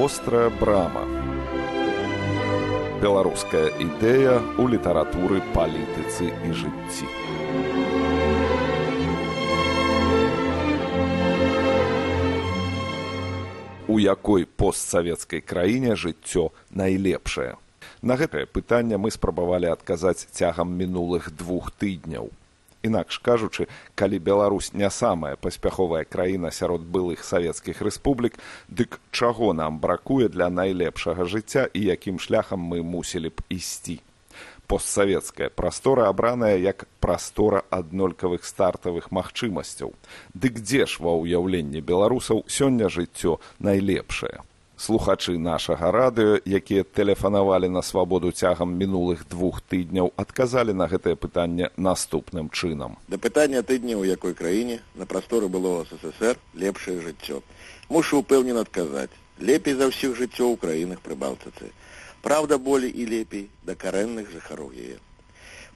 вострая брама. Беларуская ідэя ў літаратуры палітыцы і жыцці. У якой постсавецкай краіне жыццё найлепшае? На гэтае пытанне мы спрабавалі адказаць цягам мінулых двух тыдняў інакш кажучы калі беларусь не самая паспяховая краіна сярод былых савецкіх рэспублік дык чаго нам бракуе для найлепшага жыцця і якім шляхам мы мусілі б ісці? Постсавецкая прастора абраная як прастора аднолькавых стартавых магчымасцяў. Дык дзе ж ва ўяўленні беларусаў сёння жыццё найлепшае слухачы нашага радыё якія тэлефанавалі на свабоду цягам мінулых двух тыдняў адказалі на гэтае пытанне наступным чынам. Да пытання тыдня у якой краіне на прасторы было ссср лепшае жыццё. Мушу упэўнен адказаць. Лепей за ўсіх жыццё ў краінах прыбалтыцы. Праўда болей і лепей да карэнных жыхароў яе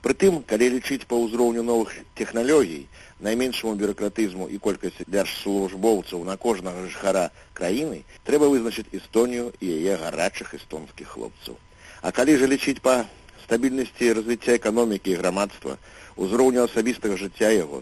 прытым калі лічыць па ўзроўню новых тэхналогій найменшаму бюракратызму і колькасці дзяржслужбоўцаў на кожнага жыхара краіны трэба вызначыць эстонію і яе гарачых эстонскіх хлопцаў. А калі жа лічыць па стабільнасці развіцця эканомікі і грамадства узроўню асабістага жыцця яго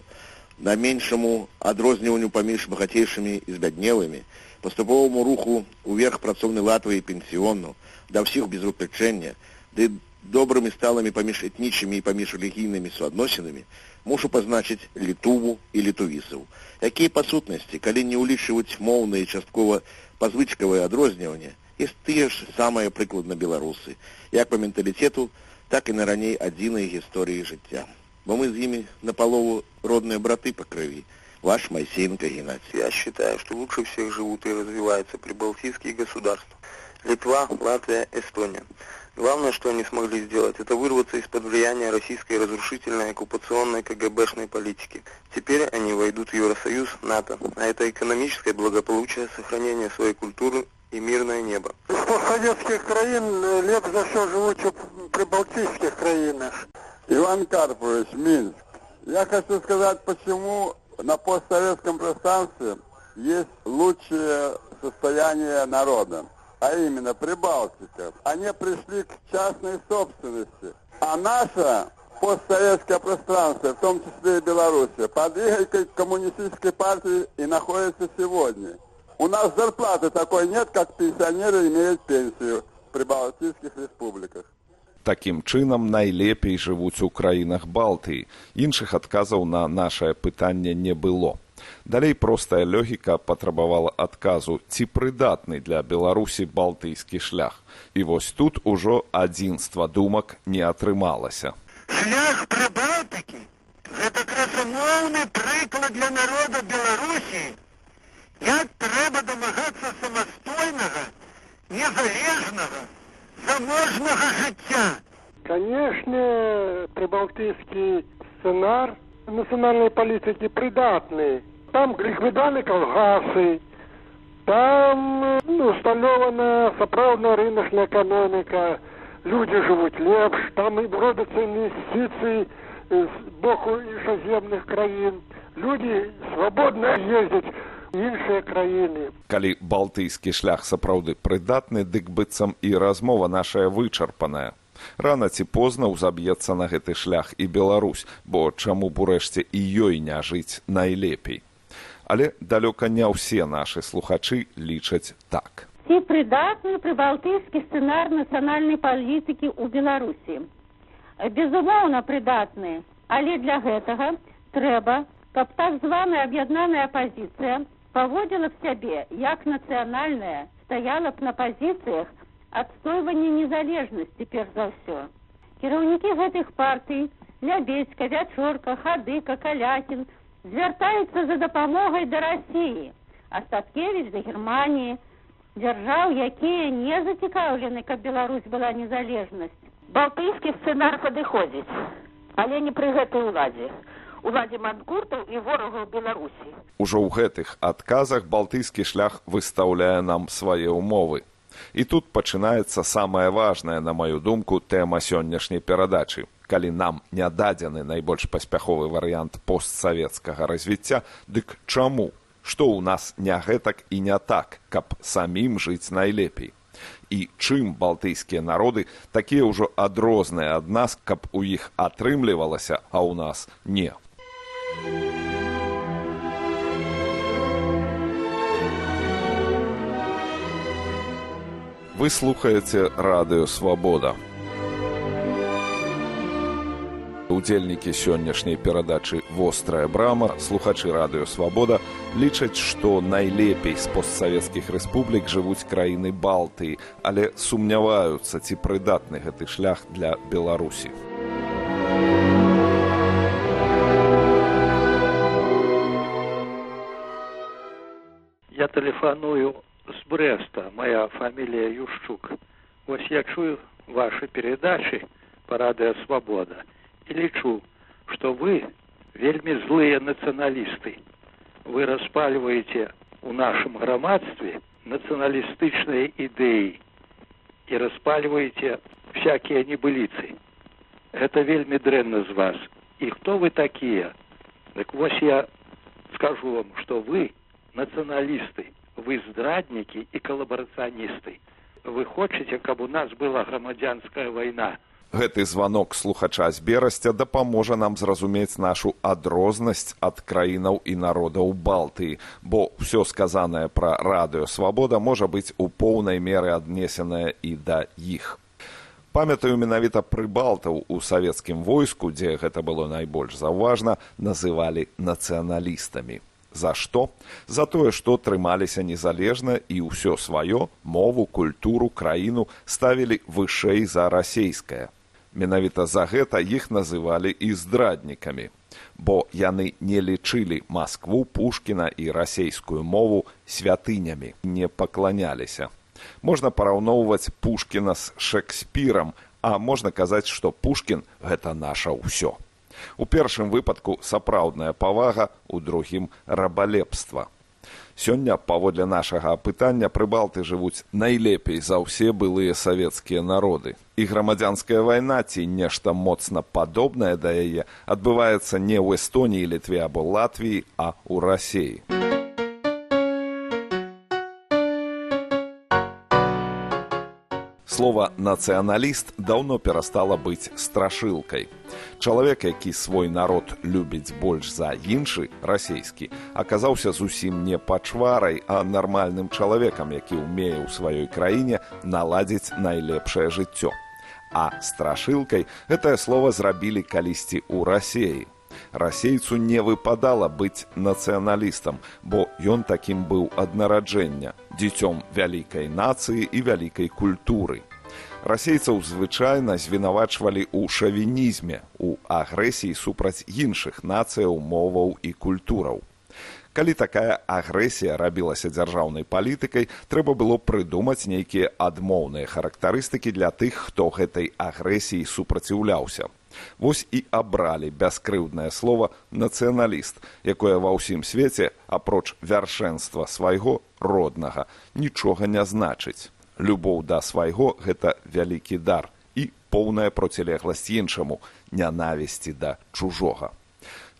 на меншаму адрозніванню паміж багацейшымі і збяднелымі паступоваму руху уверх працоўны латвы і пенсіёну да ўсіх без выключэння ды добрымі сталымі паміж этнічымі і паміж рэлігійнымі суадносінамі мушу пазначыць літуву і літувісаў якія па сутнасці калі не ўлічваць моўныя часткова пазвычкавыя адрозніванне ёсць тыя ж самыя прыкладна беларусы як па менталітету так і на раней адзінай гісторыі жыцця бо мы з імі напалову родныя браты па крыві ваш майсейнка геннадий я считаю что лучше всех живут и развиваются прибалтийские государства. Литва латвия эстония Главное, что они смогли сделать, это вырваться из-под влияния российской разрушительной оккупационной КГБшной политики. Теперь они войдут в Евросоюз, НАТО, а это экономическое благополучие, сохранение своей культуры и мирное небо. Из постсоветских краин лет за все живут в прибалтийских краинах. Иван Карпович, Минск. Я хочу сказать, почему на постсоветском пространстве есть лучшее состояние народа а именно Прибалтика, они пришли к частной собственности. А наша постсоветское пространство, в том числе и Белоруссия, под игрой коммунистической партии и находится сегодня. У нас зарплаты такой нет, как пенсионеры имеют пенсию в прибалтийских республиках. Такім чынам найлепей жывуць у краінах Балтыі. Іншых адказаў на нашае пытанне не было. Далей простая лёгіка патрабавала адказу, ці прыдатны для Беларусі балтыйскі шлях. І вось тут ужо адзінства думак не атрымалася. Шлях прыбалтыкі гэта красамоўны прыклад для народа Беларусі. Як трэба дамагацца самастойнага, незалежнага, заможнага жыцця. Конечно, прибалтийский сценар национальной политики придатный там ликвиданы колгасы, там ну, усталёвана сапраўдная рыночная эканоміка, людзі жывуць лепш, там і робяцца інвестыцыі з боку іншаземных краін. Людзі свабодна ездзяць іншыя краіны. Калі балтыйскі шлях сапраўды прыдатны, дык быццам і размова нашая вычарпаная рана ці позна ўзаб'ецца на гэты шлях і Беларусь, бо чаму б урэшце і ёй не жыць найлепей але далёка не ўсе нашы слухачы лічаць так. Ці прыдатны прыбалтыйскі сцэнар нацыянальнай палітыкі ў Беларусі. Безумоўна прыдатны, але для гэтага трэба, каб так званая аб'яднаная апазіцыя паводзіла б сябе як нацыянальная, стаяла б на пазіцыях адстойвання незалежнасці перш за ўсё. Кіраўнікі гэтых партый, лябедька, вячорка, хадыка, калякін, звяртаюцца за дапамогай да рассіі астаткевич да германії дзяржаў якія не зацікаўлены каб беларусь была незалежнасць. Балтыйскі сцэнар падыходзіць але не пры гэтай уладзе. Уладзе манкуртаў і ворагаў беларусі. Ужо ў гэтых адказах балтыйскі шлях выстаўляе нам свае ўмовы. І тут пачынаецца самае важнае на маю думку тэма сённяшняй перадачы калі нам не дадзены найбольш паспяховы варыянт постсавецкага развіцця дык чаму што ў нас не гэтак і не так, каб самім жыць найлепей. І чым балтыйскія народы такія ўжо адрозныя ад нас, каб у іх атрымлівалася, а ў нас не. Вы слухаеце радыё свабода удзельнікі сённяшняй перадачы вострая брама слухачы радыё свабода лічаць што найлепей з постсавецкіх рэспублік жывуць краіны балтыі але сумняваюцца ці прыдатны гэты шлях для беларусі. Я тэлефаную з брэста. Моя фамілія юшчук. Вось я чую ваши перадачы па радыё свабода и лечу, что вы вельми злые националисты. Вы распаливаете у нашем громадстве националистичные идеи и распаливаете всякие небылицы. Это вельми дренно з вас. И кто вы такие? Так вот я скажу вам, что вы националисты, вы здрадники и коллаборационисты. Вы хотите, чтобы у нас была громадянская война – гэты званок слухача з берасця дапаможа нам зразумець нашу адрознасць ад краінаў і народаў балтыі. Бо ўсё сказанае пра радыё свабода можа быць у поўнай меры аднесенае і да іх. Памятаю менавіта прыбалтаў у савецкім войску дзе гэта было найбольш заўважна называлі нацыяналістамі. За што? За тое што трымаліся незалежна і ўсё сваё мову культуру краіну ставілі вышэй за расейскае Менавіта за гэта іх называлі і здраднікамі, бо яны не лічылі Маскву Пушкіна і расейскую мову святынямі, не пакланяліся. Можна параўноўваць Пушкіна з Шекспірам, а можна казаць, што Пушкін гэта наша ўсё. У першым выпадку сапраўдная павага, у другім рабалепства. Сёння паводле нашага апытання прыбалты жывуць найлепей за ўсе былыя савецкія народы. І грамадзянская вайна ці нешта моцна падобнае да яе адбываецца не ў эстоніі літве або латвіі, а ў рассеі. Слова нацыяналіст даўно перастала быць страшылкай. Чалавек, які свой народ любіць больш за іншы расійскі, аказаўся зусім не пачварай, а нармальным чалавекам, які ўмее ў сваёй краіне наладзіць найлепшае жыццё. А страшылкай гэтае слово зрабілі калісьці ў рассеі расейцу не выпадала быць нацыяналістам, бо ён такім быў ад нараджэння, дзіцём вялікай нацыі і вялікай культуры. Расейцаў звычайна звінавачвалі ў шавінізме, у агрэсіі супраць іншых нацыяў, моваў і культураў. Калі такая агрэсія рабілася дзяржаўнай палітыкай, трэба было прыдумаць нейкія адмоўныя характарыстыкі для тых, хто гэтай агрэсіі супраціўляўся. Вось і абралі бяскрыўднае слово нацыяналіст, якое ва ўсім свеце, апроч вяршэнства свайго роднага, нічога не значыць. Любоў да свайго гэта вялікі дар і поўная процілегласць іншаму, нянавісці да чужога.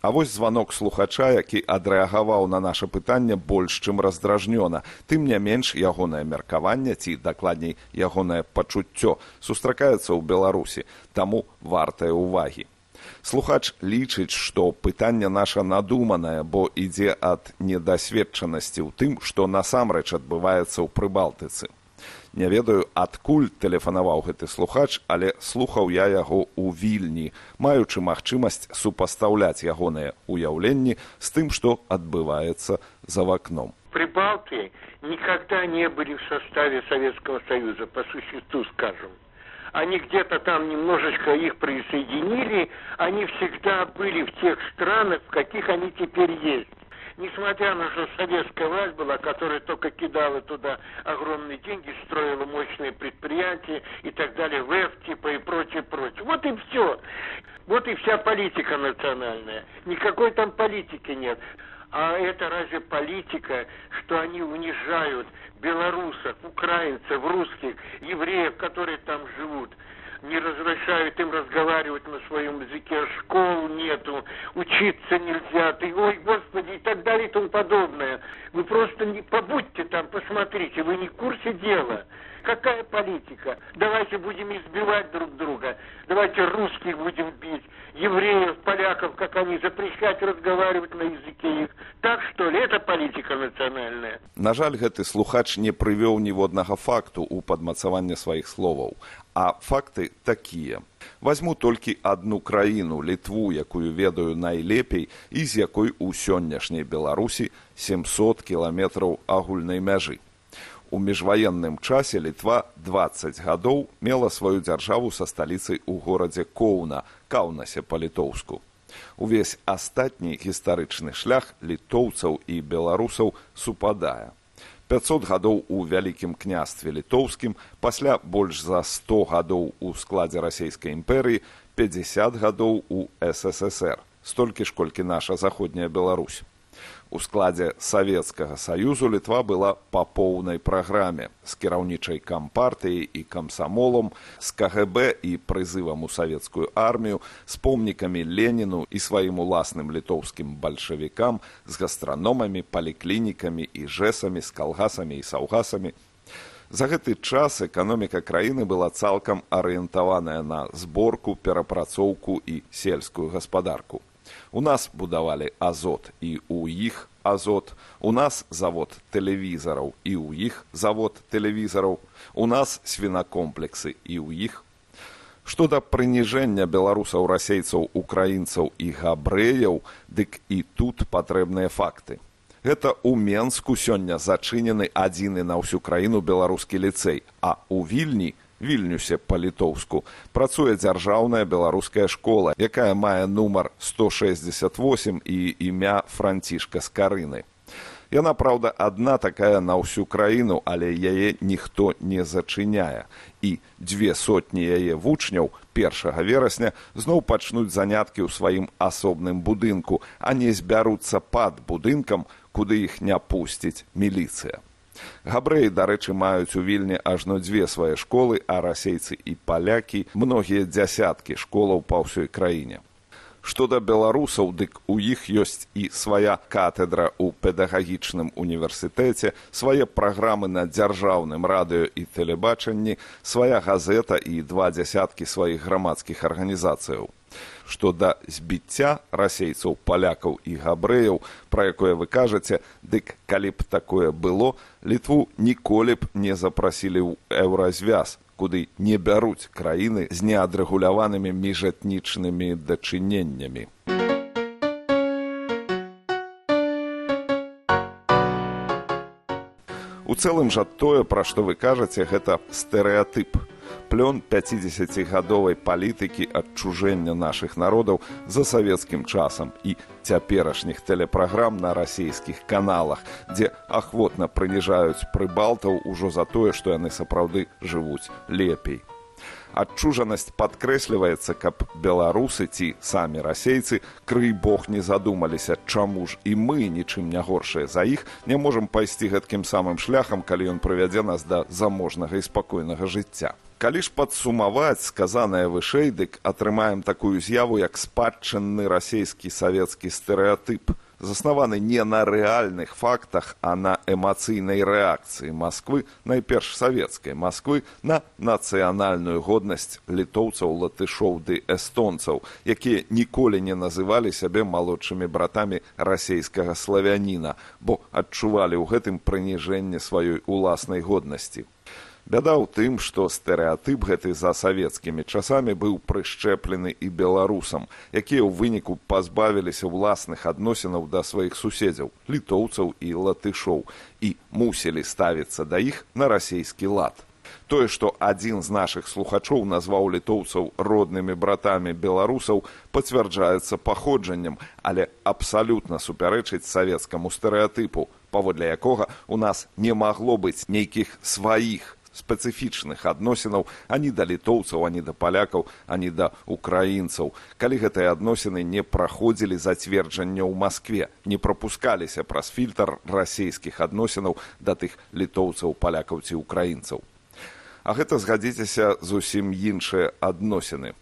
А вось званок слухача, які адрэагаваў на наше пытанне больш чым раздражнёна, тым не менш ягонае меркаванне ці дакладней ягонае пачуццё сустракаецца ў Беларусі, таму вартае ўвагі. Слухач лічыць, што пытанне наша надуманае, бо ідзе ад недасведчанасці ў тым, што насамрэч адбываецца ў прыбалтыцы не ведаю адкуль тэлефанаваў гэты слухач але слухаў я яго ў вільні маючы магчымасць супастаўляць ягоныя уяўленні з тым што адбываецца за вакном. Прибалты никогда не были в составе советского союза по существу скажем они где-то там немножечко их присоединили они всегда были в тех странах в каких они теперь есть несмотря на что советская власть была, которая только кидала туда огромные деньги, строила мощные предприятия и так далее, ВЭФ типа и прочее, прочее. Вот и все. Вот и вся политика национальная. Никакой там политики нет. А это разве политика, что они унижают белорусов, украинцев, русских, евреев, которые там живут? Не разрешают им разговаривать на своем языке, школ нету, учиться нельзя, ты, ой, господи, и так далее и тому подобное. Вы просто не побудьте там, посмотрите, вы не в курсе дела. Какая политика? Давайте будем избивать друг друга, давайте русских будем бить, евреев, поляков, как они, запрещать разговаривать на языке их. Так что ли, это политика национальная? На жаль, гэты слухач не прывёў ніводнага факту ў падмацаванне сваіх словаў. А факты такія. Возьму толькі адну краіну літву, якую ведаю найлепей і з якой у сённяшняй Беларусі 700 кіламетраў агульнай мяжы. У міжваенным часе літва 20 гадоў мела сваю дзяржаву са сталіцай у горадзе Коўна, каўнасе па-літоўску. Увесь астатні гістарычны шлях літоўцаў і беларусаў супадае. 500 гадоў у вялікім княстве літоўскім, пасля больш за 100 гадоў у складзе расійскай імперыі, 50 гадоў у ССР, столькі ж колькі наша заходняя Беларусь у складзе савецкага саюзу літва была па поўнай праграме з кіраўнічай кампартыяй і камсамолам з кгб і прызывам у савецкую армію з помнікамі леніну і сваім уласным літоўскім бальшавікам з гастраномамі паліклінікамі і жэсамі з калгасамі і саўгасамі За гэты час эканоміка краіны была цалкам арыентаваная на зборку, перапрацоўку і сельскую гаспадарку. У нас будавалі азот і ў іх азот, у нас завод тэлевізараў і ў іх завод тэлевізараў, у нас свінакомплексы і ў іх. Што да прыніжэння беларусаў расейцаў украінцаў і габрэяў, дык і тут патрэбныя факты. Гэта ў Менску сёння зачынены адзіны на ўсю краіну беларускі ліцэй, а ў вільні вільнюсе па-літоўску. Працуе дзяржаўная беларуская школа якая мае нумар 168 і імя францішка з карыны. Яна праўда адна такая на ўсю краіну але яе ніхто не зачыняе. І дзве сотні яе вучняў першага верасня зноў пачнуць заняткі ў сваім асобным будынку а не збяруцца пад будынкам куды іх не пусціць міліцыя Габрэі, дарэчы, маюць у вільні ажно дзве свае школы, а расейцы і палякі многія дзясяткі школаў па ўсёй краіне. Што да беларусаў, дык у іх ёсць і свая катедра ў педагагічным універсітэце, свае праграмы на дзяржаўным радыё і тэлебачанні, свая газета і два дзясяткі сваіх грамадскіх арганізацыяў што да збіцця расейцаў палякаў і габрэяў пра якое вы кажаце дык калі б такое было літву ніколі б не запрасілі ў еўразвяз куды не бяруць краіны з неадрэгуляванымі міжэтнічнымі дачыненнямі. У цэлым жа тое пра што вы кажаце гэта стэрэатып плён 50гадовай палітыкі адчужэння нашых народаў за савецкім часам і цяперашніх тэлепраграм на расійскіх каналах, дзе ахвотна прыніжаюць прыбалтаў ужо за тое, што яны сапраўды жывуць лепей. Адчужанасць падкрэсліваецца, каб беларусы ці самі расейцы крый бог не задумаліся, чаму ж і мы нічым не горшыя за іх не можам пайсці гэткім самым шляхам, калі ён прывядзе нас да заможнага і спакойнага жыцця калі ж падсумаваць сказанае вышэй дык атрымаем такую з'яву як спадчынны расійскі савецкі стэрэатып заснаваны не на рэальных фактах а на эмацыйнай рэакцыі москвы найперш савецкай москвы на нацыянальную годнасць літоўцаў латышоў ды эстонцаў якія ніколі не называлі сябе малодшымі братамі расійскага славяніна бо адчувалі ў гэтым прыніжэнне сваёй уласнай годнасці Бяда ў тым, што стэрэатып гэты за савецкімі часамі быў прышчэплены і беларусам, якія ў выніку пазбавіліся ўласных адносінаў да сваіх суседзяў, літоўцаў і латышоў і мусілі ставіцца да іх на расійскі лад. Тое, што адзін з нашых слухачоў назваў літоўцаў роднымі братамі беларусаў, пацвярджаецца паходжаннем, але абсалютна супярэчыць савецкаму стэрэатыпу, паводле якога у нас не магло быць нейкіх сваіх спецыфічных адносінаў. Ані да літоўцаў ані да палякаў ані да украінцаў. Калі гэтыя адносіны не праходзілі зацверджання ў москве не прапускаліся праз фільтр расійскіх адносінаў да тых літоўцаў палякаў ці украінцаў. А гэта згадзіцеся зусім іншыя адносіны.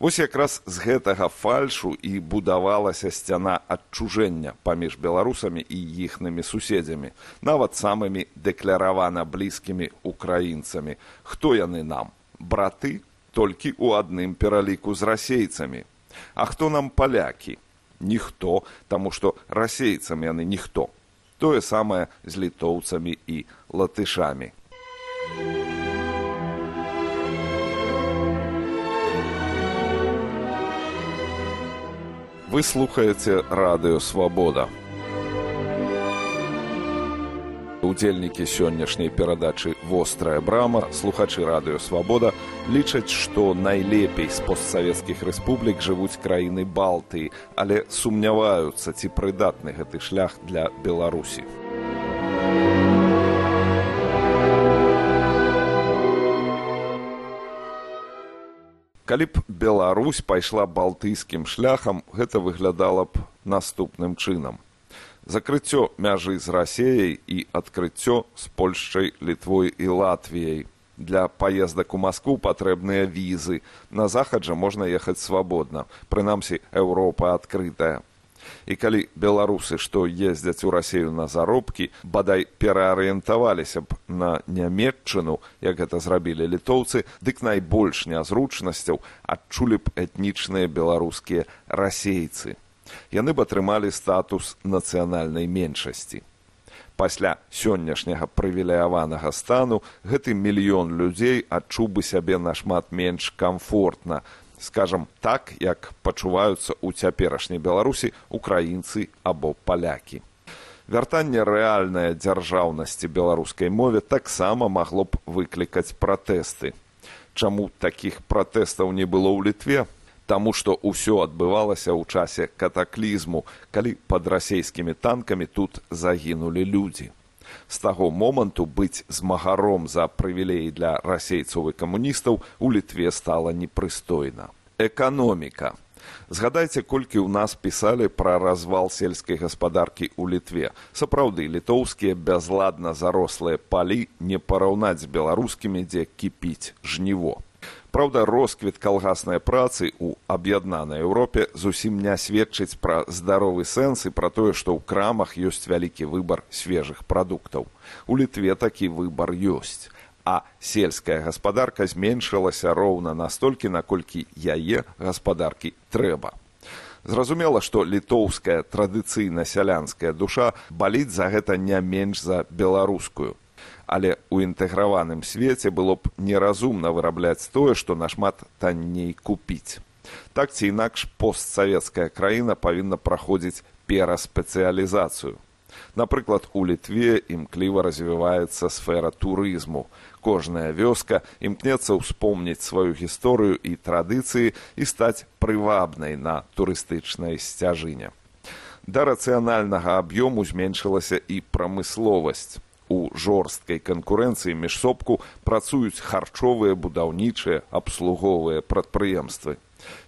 Вось якраз з гэтага фальшу і будавалася сцяна адчужэння паміж беларусамі і іхнымі суседзямі, нават самымі дэкляравана блізкімі украінцамі. Хто яны нам? Браты толькі ў адным пераліку з расейцамі. А хто нам палякі? Ніхто, таму што расейцам яны ніхто. Тое самае з літоўцамі і латышамі. Вы слухаеце радыё свабода. Удзельнікі сённяшняй перадачы вострая брама, слухачы радыё свабода лічаць, што найлепей з постсавецкіх рэспублік жывуць краіны Балтыі, але сумняваюцца, ці прыдатны гэты шлях для Беларусі. Калі б беларусь пайшла балтыйскім шляхам гэта выглядала б наступным чынам. Закрыццё мяжы з рассеяй і адкрыццё з польшчай літвой і латвіяй. Для паездак у москву патрэбныя візы. На захад жа можна ехаць свабодна. Прынамсі еўропа адкрытая і калі беларусы што ездзяць у рассею на заробкі бадай пераарыентаваліся б на нямметчыну як гэта зрабілі літоўцы дык найбольш нязручнасцяў адчулі б этнічныя беларускія расейцы. Яны б атрымалі статус нацыянальнай меншасці. Пасля сённяшняга прывілеяванага стану гэты мільён людзей адчуў бы сябе нашмат менш камфортна скажам так як пачуваюцца ў цяперашняй беларусі украінцы або палякі. Вяртанне рэальнай дзяржаўнасці беларускай мове таксама магло б выклікаць пратэсты. Чаму такіх пратэстаў не было ў літве? Таму што ўсё адбывалася ў часе катаклізму калі пад расейскімі танкамі тут загінулі людзі з таго моманту быць змагаром за прывілеі для расейцаў і камуністаў у літве стала непрыстойна. Эканоміка. Згадайце колькі ў нас пісалі пра развал сельскай гаспадаркі ў літве. Сапраўды літоўскія бязладна зарослыя палі не параўнаць з беларускімі дзе кіпіць жніво Праўда, росквіт калгаснай працы ў аб'яднанай Еўропе зусім не сведчыць пра здаровы сэнс і пра тое, што ў крамах ёсць вялікі выбар свежых прадуктаў. У літве такі выбар ёсць. А сельская гаспадарка зменшылася роўна настолькі, наколькі яе гаспадаркі трэба. Зразумела, што літоўская традыцыйна сялянская душа баліць за гэта не менш за беларускую але ў інтэграваным свеце было б неразумна вырабляць тое, што нашмат танней купіць. Так ці інакш постсавецкая краіна павінна праходзіць пераспецыялізацыю. Напрыклад, у літве імкліва развіваецца сфера турызму. Кожная вёска імкнецца ўспомніць сваю гісторыю і традыцыі і стаць прывабнай на турыстычнай сцяжыне. Да рацыянальнага аб'ёму зменшылася і прамысловасць у жорсткай канкурэнцыі міжсобку працуюць харчовыя будаўнічыя абслуговыя прадпрыемствы.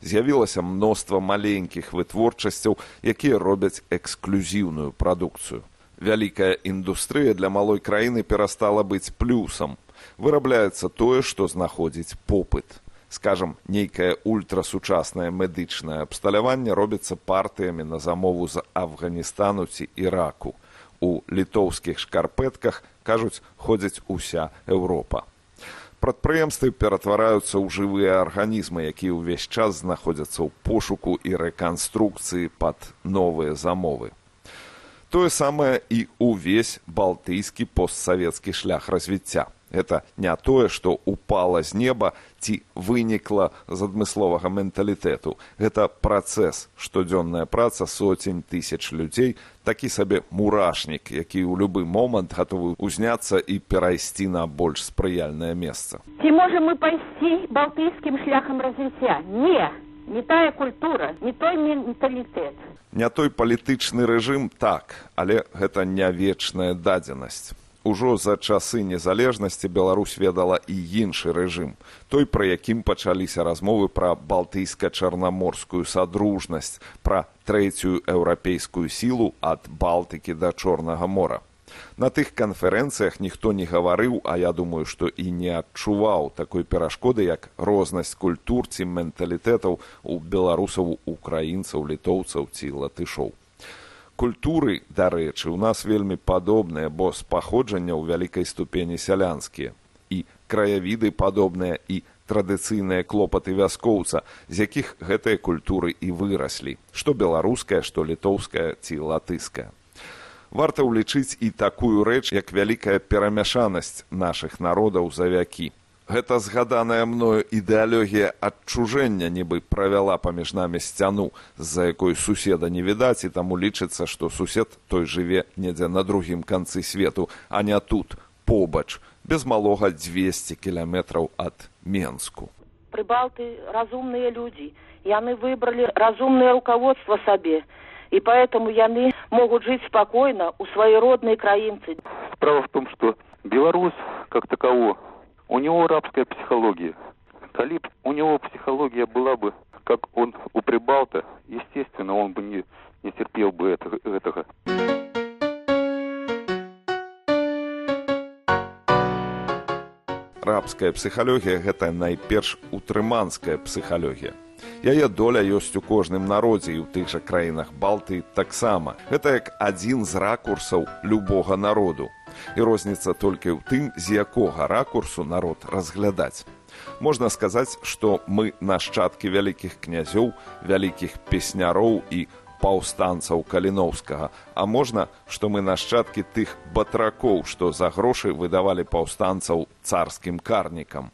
З'явілася мноства маленькіх вытворчасцяў якія робяць эксклюзіўную прадукцыю. Вялікая індустрыя для малой краіны перастала быць плюсам. Вырабляецца тое што знаходзіць попыт. Скажам нейкае ультрасучаснае медычнае абсталяванне робіцца партыямі на замову з афганістану ці іраку у літоўскіх шкарпэтках кажуць ходзіць уся Еўропа. Прадпрыемствы ператвараюцца ў жывыя арганізмы, якія ўвесь час знаходзяцца ў пошуку і рэканструкцыі пад новыя замовы. Тое самае і ўвесь балтыйскі постсавецкі шлях развіцця гэта не тое што упала з неба ці вынікла з адмысловага менталітэту. Гэта працэс штодзённая праца соцень тысяч людзей такі сабе мурашнік які ў любы момант гатовы ўзняцца і перайсці на больш спрыяльнае месца. Ці можам мы пайсці балтыйскім шляхам развіцця? Не не тая культура не той менталітэт. Не той палітычны рэжым так але гэта не вечная дадзенасць Ужо за часы незалежнасці Беларусь ведала і іншы рэжым, той, пра якім пачаліся размовы пра балтыйска-чарнаморскую садружнасць, пра трэцюю еўрапейскую сілу ад Балтыкі да Чорнага мора. На тых канферэнцыях ніхто не гаварыў, а я думаю, што і не адчуваў такой перашкоды, як рознасць культур ці менталітэтаў у беларусаў, украінцаў, літоўцаў ці латышоў. Культуры, дарэчы, у нас вельмі падобныя, бо з паходжання ў вялікай ступені сялянскія. І краявіды падобныя і традыцыйныя клопаты вяскоўца, з якіх гэтыя культуры і выраслі, што беларуская, што літоўская ці латыская. Варта ўлічыць і такую рэч як вялікая перамяшанасць нашых народаў за вякі гэта згаданая мною ідэалогія адчужэння нібы правяла паміж намі сцяну з-за якой суседа не відаць і таму лічыцца што сусед той жыве недзе на другім канцы свету а не тут побач без малога 200 кіляметраў ад менску прыбалты разумныя людзі яны выбралі разумнае руководство сабе и поэтому яны могут жить спокойно у своей родной краинцы. Справа в том, что Беларусь, как таково, у него рабская психология. Коли у него психология была бы, как он у Прибалта, естественно, он бы не, не терпел бы это, этого. Рабская психология – гэта найперш утрыманская психология. Яе доля ёсць у кожным народзе і ў тых жа краінах балты таксама. Гэта як адзін з ракурсаў любога народу. І розніца толькі ў тым, з якога ракурсу народ разглядаць. Можна сказаць, што мы нашчадкі вялікіх князёў, вялікіх песняроў і паўстанцаў каліноўскага, а можна, што мы нашчадкі тых батракоў, што за грошы выдавалі паўстанцаў царскім карнікам.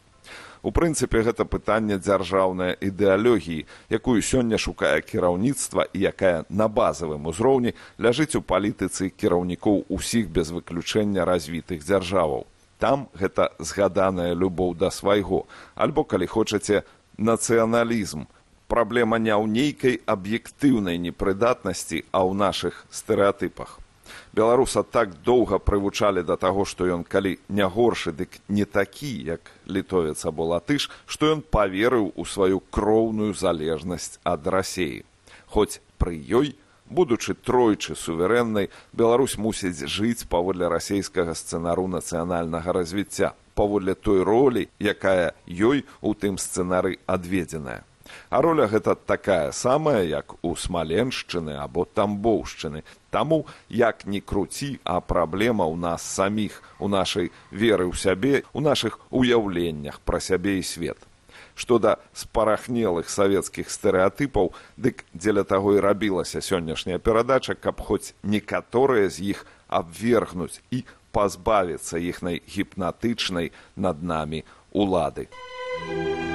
У прынцыпе гэта пытанне дзяржаўнай ідэалогіі, якую сёння шукае кіраўніцтва і якая на базавым узроўні ляжыць у палітыцы кіраўнікоў усіх без выключэння развітых дзяржаваў. Там гэта згаданая любоў да свайго, альбо калі хочаце нацыяналізм. Праблема не ў нейкай аб'ектыўнай непрыдатнасці, а ў нашых стэеатыпах беларуса так доўга прывучалі да таго што ён калі не горшы дык не такі як літовец або латыш што ён паверыў у сваю кроўную залежнасць ад рассеі. Хоць пры ёй будучы тройчы суверэннай беларусь мусіць жыць паводле расійскага сцэнару нацыянальнага развіцця паводле той ролі якая ёй у тым сцэнары адведзеная А роля гэта такая самая, як у смаленшчыны або тамбоўшчыны. Таму як ні круці, а праблема ў нас саміх, у нашай веры ў сябе, у нашых уяўленнях пра сябе і свет. Што да спарахнелых савецкіх стэеатыпаў, дык дзеля таго і рабілася сённяшняя перадача, каб хоць некаторыя з іх абвергнуць і пазбавіцца іхнай гіпнатычнай над намі улады. Thank you.